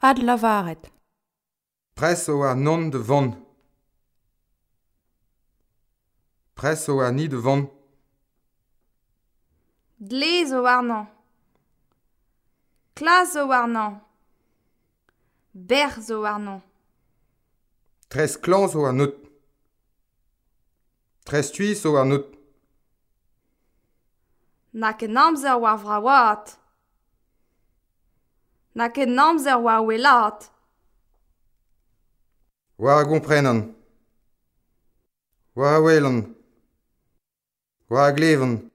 Ad lavaret. Preso a non de von. Preso a ni de von. Dlez o arnan. Klaz o warnan. Berz o arnan. Tres klans o ar nout. Tres tuis o ar nout. Nak en amzer war vraouat. na ket namzer war welat. War a gomprenan. War a welan. War a glevan.